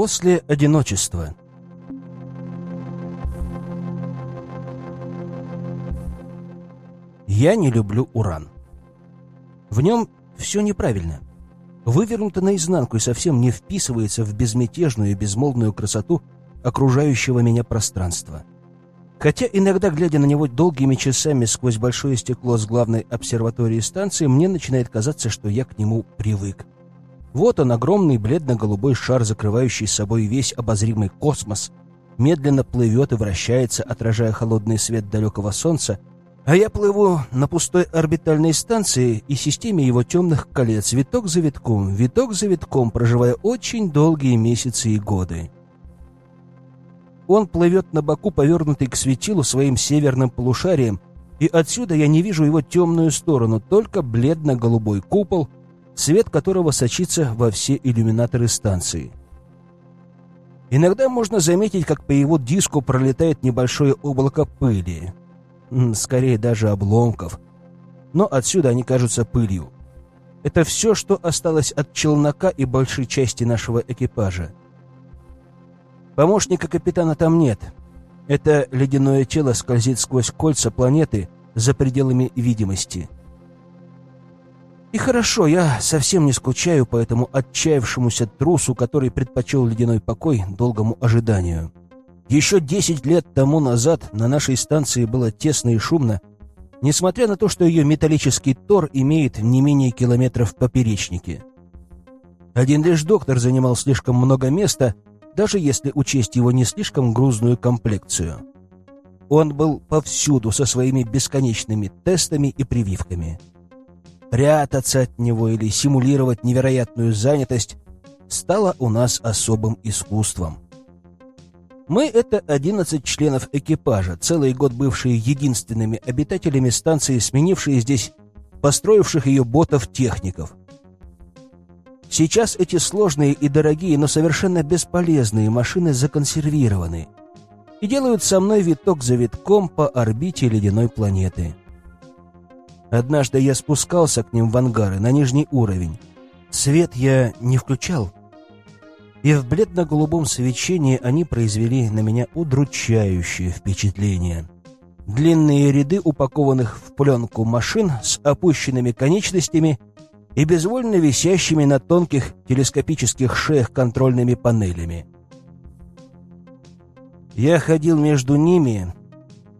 После одиночества. Я не люблю уран. В нем все неправильно. Вывернуто наизнанку и совсем не вписывается в безмятежную и безмолвную красоту окружающего меня пространства. Хотя иногда, глядя на него долгими часами сквозь большое стекло с главной обсерватории станции, мне начинает казаться, что я к нему привык. Вот он, огромный бледно-голубой шар, закрывающий собой весь обозримый космос, медленно плывет и вращается, отражая холодный свет далекого солнца, а я плыву на пустой орбитальной станции и системе его темных колец, виток за витком, виток за витком, проживая очень долгие месяцы и годы. Он плывет на боку, повернутый к светилу своим северным полушарием, и отсюда я не вижу его темную сторону, только бледно-голубой купол, свет которого сочится во все иллюминаторы станции. Иногда можно заметить, как по его диску пролетает небольшое облако пыли, скорее даже обломков, но отсюда они кажутся пылью. Это все, что осталось от челнока и большей части нашего экипажа. Помощника капитана там нет. Это ледяное тело скользит сквозь кольца планеты за пределами видимости. И хорошо, я совсем не скучаю по этому отчаявшемуся трусу, который предпочел ледяной покой долгому ожиданию. Еще десять лет тому назад на нашей станции было тесно и шумно, несмотря на то, что ее металлический тор имеет не менее километров поперечнике. Один лишь доктор занимал слишком много места — даже если учесть его не слишком грузную комплекцию. Он был повсюду со своими бесконечными тестами и прививками. Прятаться от него или симулировать невероятную занятость стало у нас особым искусством. Мы — это 11 членов экипажа, целый год бывшие единственными обитателями станции, сменившие здесь построивших ее ботов-техников. Сейчас эти сложные и дорогие, но совершенно бесполезные машины законсервированы и делают со мной виток за витком по орбите ледяной планеты. Однажды я спускался к ним в ангары на нижний уровень. Свет я не включал, и в бледно-голубом свечении они произвели на меня удручающее впечатление. Длинные ряды упакованных в пленку машин с опущенными конечностями — и безвольно висящими на тонких телескопических шеях контрольными панелями. Я ходил между ними,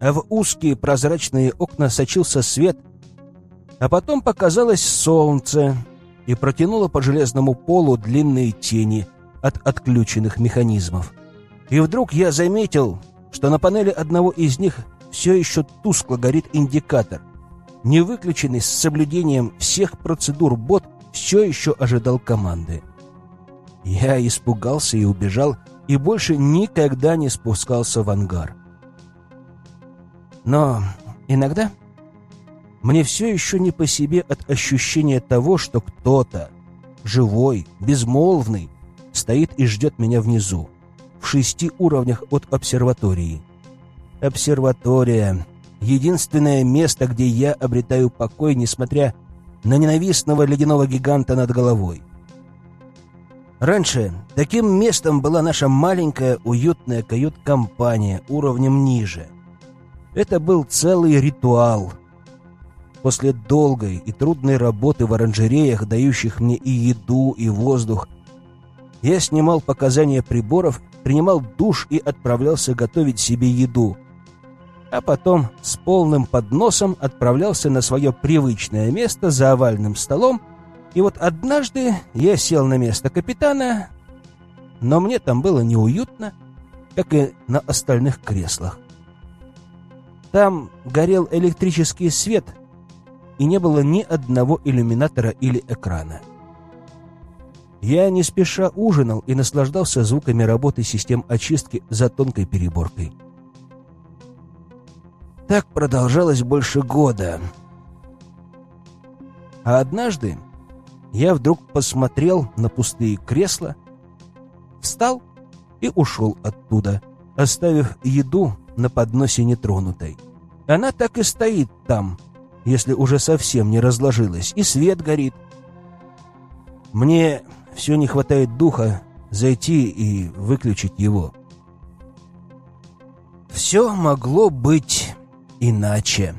а в узкие прозрачные окна сочился свет, а потом показалось солнце и протянуло по железному полу длинные тени от отключенных механизмов. И вдруг я заметил, что на панели одного из них все еще тускло горит индикатор не выключенный с соблюдением всех процедур бот, все еще ожидал команды. Я испугался и убежал, и больше никогда не спускался в ангар. Но иногда мне все еще не по себе от ощущения того, что кто-то, живой, безмолвный, стоит и ждет меня внизу, в шести уровнях от обсерватории. Обсерватория единственное место, где я обретаю покой, несмотря на ненавистного ледяного гиганта над головой. Раньше таким местом была наша маленькая уютная кают-компания уровнем ниже. Это был целый ритуал. После долгой и трудной работы в оранжереях, дающих мне и еду, и воздух, я снимал показания приборов, принимал душ и отправлялся готовить себе еду — а потом с полным подносом отправлялся на свое привычное место за овальным столом, и вот однажды я сел на место капитана, но мне там было неуютно, как и на остальных креслах. Там горел электрический свет, и не было ни одного иллюминатора или экрана. Я не спеша ужинал и наслаждался звуками работы систем очистки за тонкой переборкой. Так продолжалось больше года. А однажды я вдруг посмотрел на пустые кресла, встал и ушел оттуда, оставив еду на подносе нетронутой. Она так и стоит там, если уже совсем не разложилась, и свет горит. Мне все не хватает духа зайти и выключить его. Все могло быть иначе,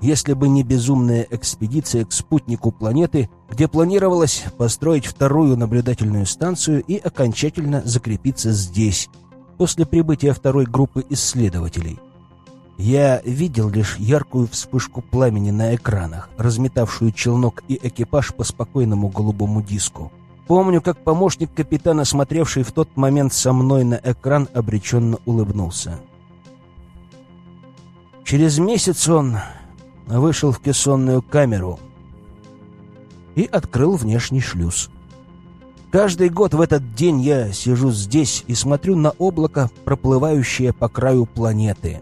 если бы не безумная экспедиция к спутнику планеты, где планировалось построить вторую наблюдательную станцию и окончательно закрепиться здесь, после прибытия второй группы исследователей. Я видел лишь яркую вспышку пламени на экранах, разметавшую челнок и экипаж по спокойному голубому диску. Помню, как помощник капитана, смотревший в тот момент со мной на экран, обреченно улыбнулся. Через месяц он вышел в кессонную камеру и открыл внешний шлюз. Каждый год в этот день я сижу здесь и смотрю на облако, проплывающее по краю планеты.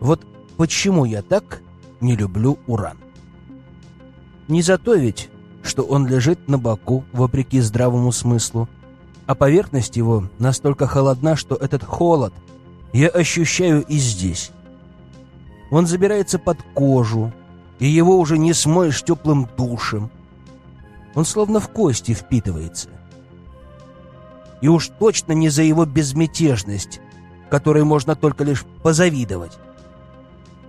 Вот почему я так не люблю уран. Не за то ведь, что он лежит на боку, вопреки здравому смыслу, а поверхность его настолько холодна, что этот холод я ощущаю и здесь. Он забирается под кожу, и его уже не смоешь теплым душем. Он словно в кости впитывается. И уж точно не за его безмятежность, которой можно только лишь позавидовать.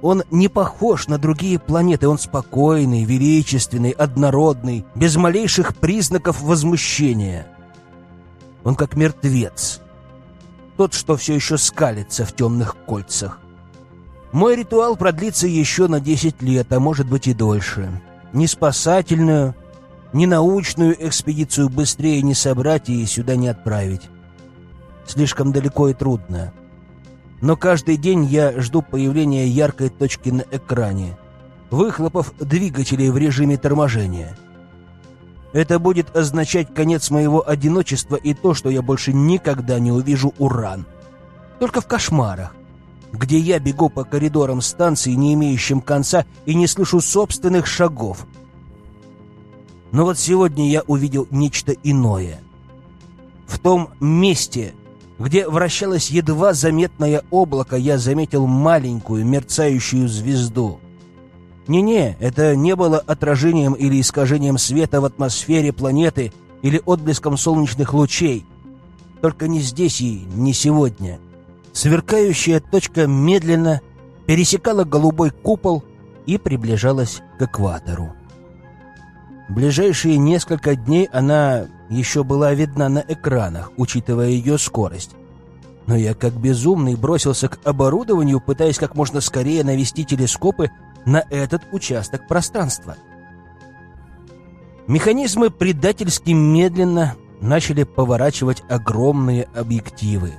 Он не похож на другие планеты, он спокойный, величественный, однородный, без малейших признаков возмущения. Он как мертвец. Тот, что все еще скалится в темных кольцах. Мой ритуал продлится еще на десять лет, а может быть и дольше. Ни спасательную, ни научную экспедицию быстрее не собрать и сюда не отправить. Слишком далеко и трудно но каждый день я жду появления яркой точки на экране, выхлопов двигателей в режиме торможения. Это будет означать конец моего одиночества и то, что я больше никогда не увижу уран. Только в кошмарах, где я бегу по коридорам станции, не имеющим конца, и не слышу собственных шагов. Но вот сегодня я увидел нечто иное. В том месте, где вращалось едва заметное облако, я заметил маленькую мерцающую звезду. Не-не, это не было отражением или искажением света в атмосфере планеты или отблеском солнечных лучей. Только не здесь и не сегодня. Сверкающая точка медленно пересекала голубой купол и приближалась к экватору. Ближайшие несколько дней она еще была видна на экранах, учитывая ее скорость. Но я как безумный бросился к оборудованию, пытаясь как можно скорее навести телескопы на этот участок пространства. Механизмы предательски медленно начали поворачивать огромные объективы.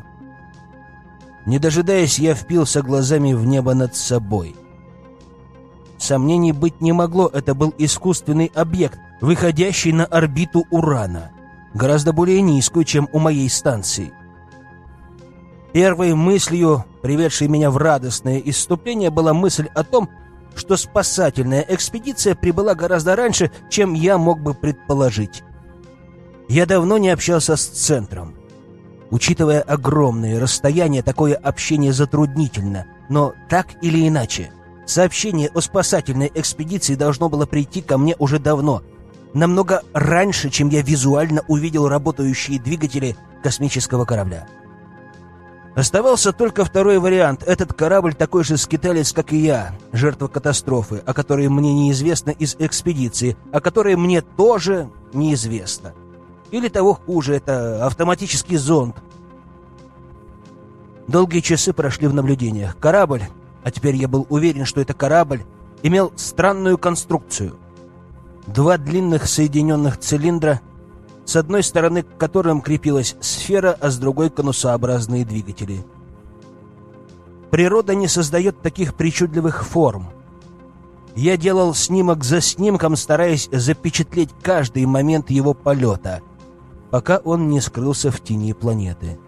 Не дожидаясь, я впился глазами в небо над собой. Сомнений быть не могло, это был искусственный объект, выходящий на орбиту Урана гораздо более низкую, чем у моей станции. Первой мыслью, приведшей меня в радостное исступление, была мысль о том, что спасательная экспедиция прибыла гораздо раньше, чем я мог бы предположить. Я давно не общался с центром. Учитывая огромные расстояния, такое общение затруднительно, но так или иначе, сообщение о спасательной экспедиции должно было прийти ко мне уже давно — намного раньше, чем я визуально увидел работающие двигатели космического корабля. Оставался только второй вариант. Этот корабль такой же скиталец, как и я, жертва катастрофы, о которой мне неизвестно из экспедиции, о которой мне тоже неизвестно. Или того хуже, это автоматический зонд. Долгие часы прошли в наблюдениях. Корабль, а теперь я был уверен, что это корабль, имел странную конструкцию — Два длинных соединенных цилиндра, с одной стороны к которым крепилась сфера, а с другой — конусообразные двигатели. Природа не создает таких причудливых форм. Я делал снимок за снимком, стараясь запечатлеть каждый момент его полета, пока он не скрылся в тени планеты.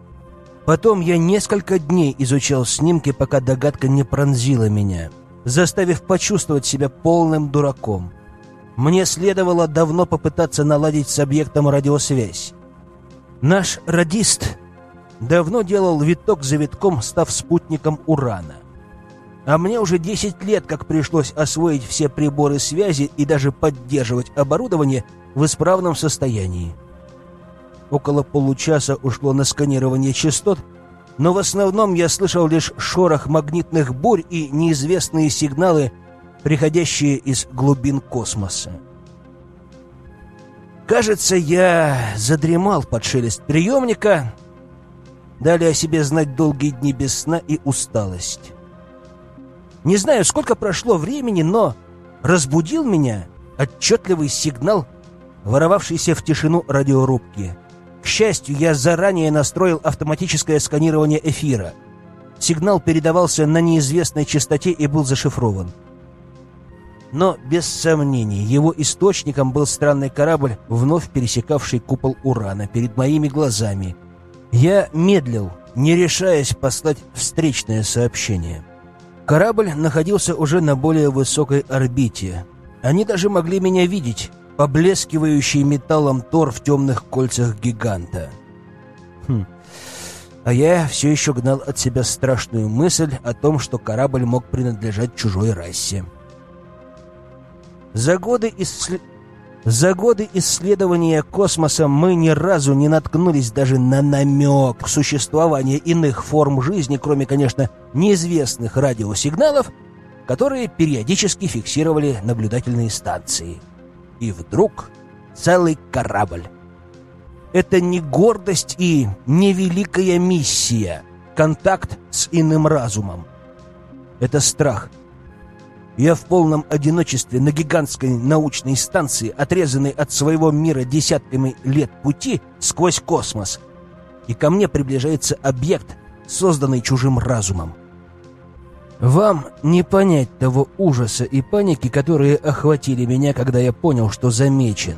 Потом я несколько дней изучал снимки, пока догадка не пронзила меня, заставив почувствовать себя полным дураком — мне следовало давно попытаться наладить с объектом радиосвязь. Наш радист давно делал виток за витком, став спутником Урана. А мне уже 10 лет как пришлось освоить все приборы связи и даже поддерживать оборудование в исправном состоянии. Около получаса ушло на сканирование частот, но в основном я слышал лишь шорох магнитных бурь и неизвестные сигналы, приходящие из глубин космоса. Кажется, я задремал под шелест приемника, дали о себе знать долгие дни без сна и усталость. Не знаю, сколько прошло времени, но разбудил меня отчетливый сигнал, воровавшийся в тишину радиорубки. К счастью, я заранее настроил автоматическое сканирование эфира. Сигнал передавался на неизвестной частоте и был зашифрован. Но, без сомнений, его источником был странный корабль, вновь пересекавший купол Урана перед моими глазами. Я медлил, не решаясь послать встречное сообщение. Корабль находился уже на более высокой орбите. Они даже могли меня видеть, поблескивающий металлом тор в темных кольцах гиганта. Хм. А я все еще гнал от себя страшную мысль о том, что корабль мог принадлежать чужой расе. За годы, исслед... За годы исследования космоса мы ни разу не наткнулись даже на намек существования иных форм жизни, кроме, конечно, неизвестных радиосигналов, которые периодически фиксировали наблюдательные станции. И вдруг целый корабль. Это не гордость и не великая миссия, контакт с иным разумом. Это страх, я в полном одиночестве на гигантской научной станции, отрезанной от своего мира десятками лет пути сквозь космос. И ко мне приближается объект, созданный чужим разумом. Вам не понять того ужаса и паники, которые охватили меня, когда я понял, что замечен.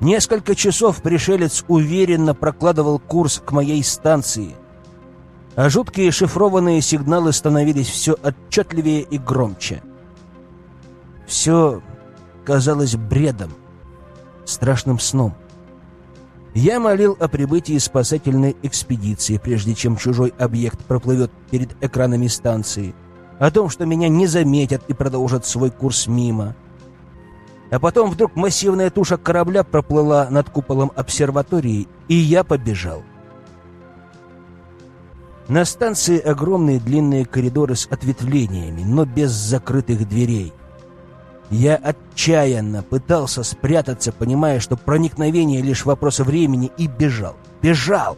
Несколько часов пришелец уверенно прокладывал курс к моей станции, а жуткие шифрованные сигналы становились все отчетливее и громче. Все казалось бредом, страшным сном. Я молил о прибытии спасательной экспедиции, прежде чем чужой объект проплывет перед экранами станции, о том, что меня не заметят и продолжат свой курс мимо. А потом вдруг массивная туша корабля проплыла над куполом обсерватории, и я побежал. На станции огромные длинные коридоры с ответвлениями, но без закрытых дверей. Я отчаянно пытался спрятаться, понимая, что проникновение лишь вопрос времени, и бежал. Бежал!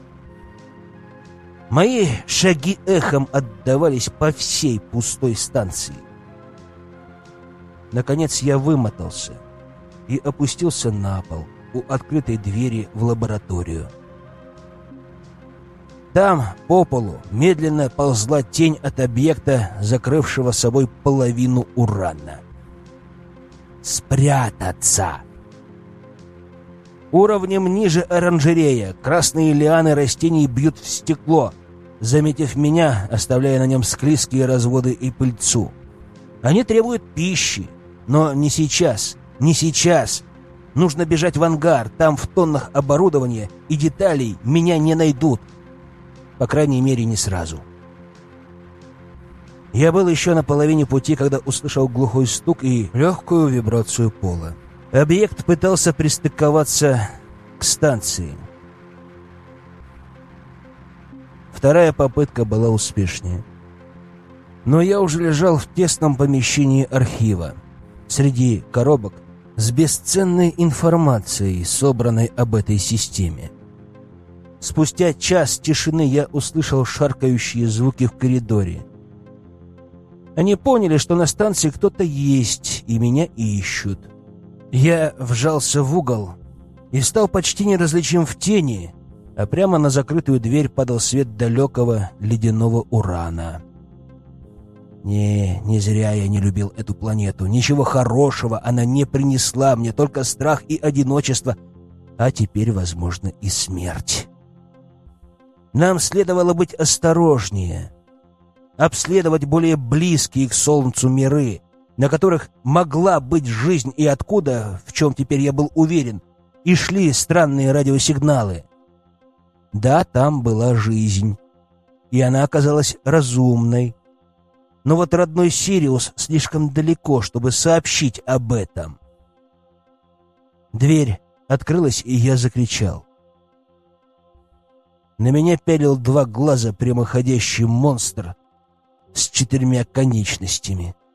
Мои шаги эхом отдавались по всей пустой станции. Наконец я вымотался и опустился на пол у открытой двери в лабораторию. Там, по полу, медленно ползла тень от объекта, закрывшего собой половину урана. Спрятаться! Уровнем ниже оранжерея красные лианы растений бьют в стекло, заметив меня, оставляя на нем склизкие разводы и пыльцу. Они требуют пищи, но не сейчас, не сейчас. Нужно бежать в ангар, там в тоннах оборудования и деталей меня не найдут. По крайней мере, не сразу. Я был еще на половине пути, когда услышал глухой стук и легкую вибрацию пола. Объект пытался пристыковаться к станции. Вторая попытка была успешнее. Но я уже лежал в тесном помещении архива, среди коробок с бесценной информацией, собранной об этой системе. Спустя час тишины я услышал шаркающие звуки в коридоре. Они поняли, что на станции кто-то есть, и меня ищут. Я вжался в угол и стал почти неразличим в тени, а прямо на закрытую дверь падал свет далекого ледяного урана. Не, не зря я не любил эту планету. Ничего хорошего она не принесла мне, только страх и одиночество, а теперь, возможно, и смерть. Нам следовало быть осторожнее, обследовать более близкие к Солнцу миры, на которых могла быть жизнь и откуда, в чем теперь я был уверен, и шли странные радиосигналы. Да, там была жизнь, и она оказалась разумной. Но вот родной Сириус слишком далеко, чтобы сообщить об этом. Дверь открылась, и я закричал. На меня пялил два глаза прямоходящий монстр с четырьмя конечностями —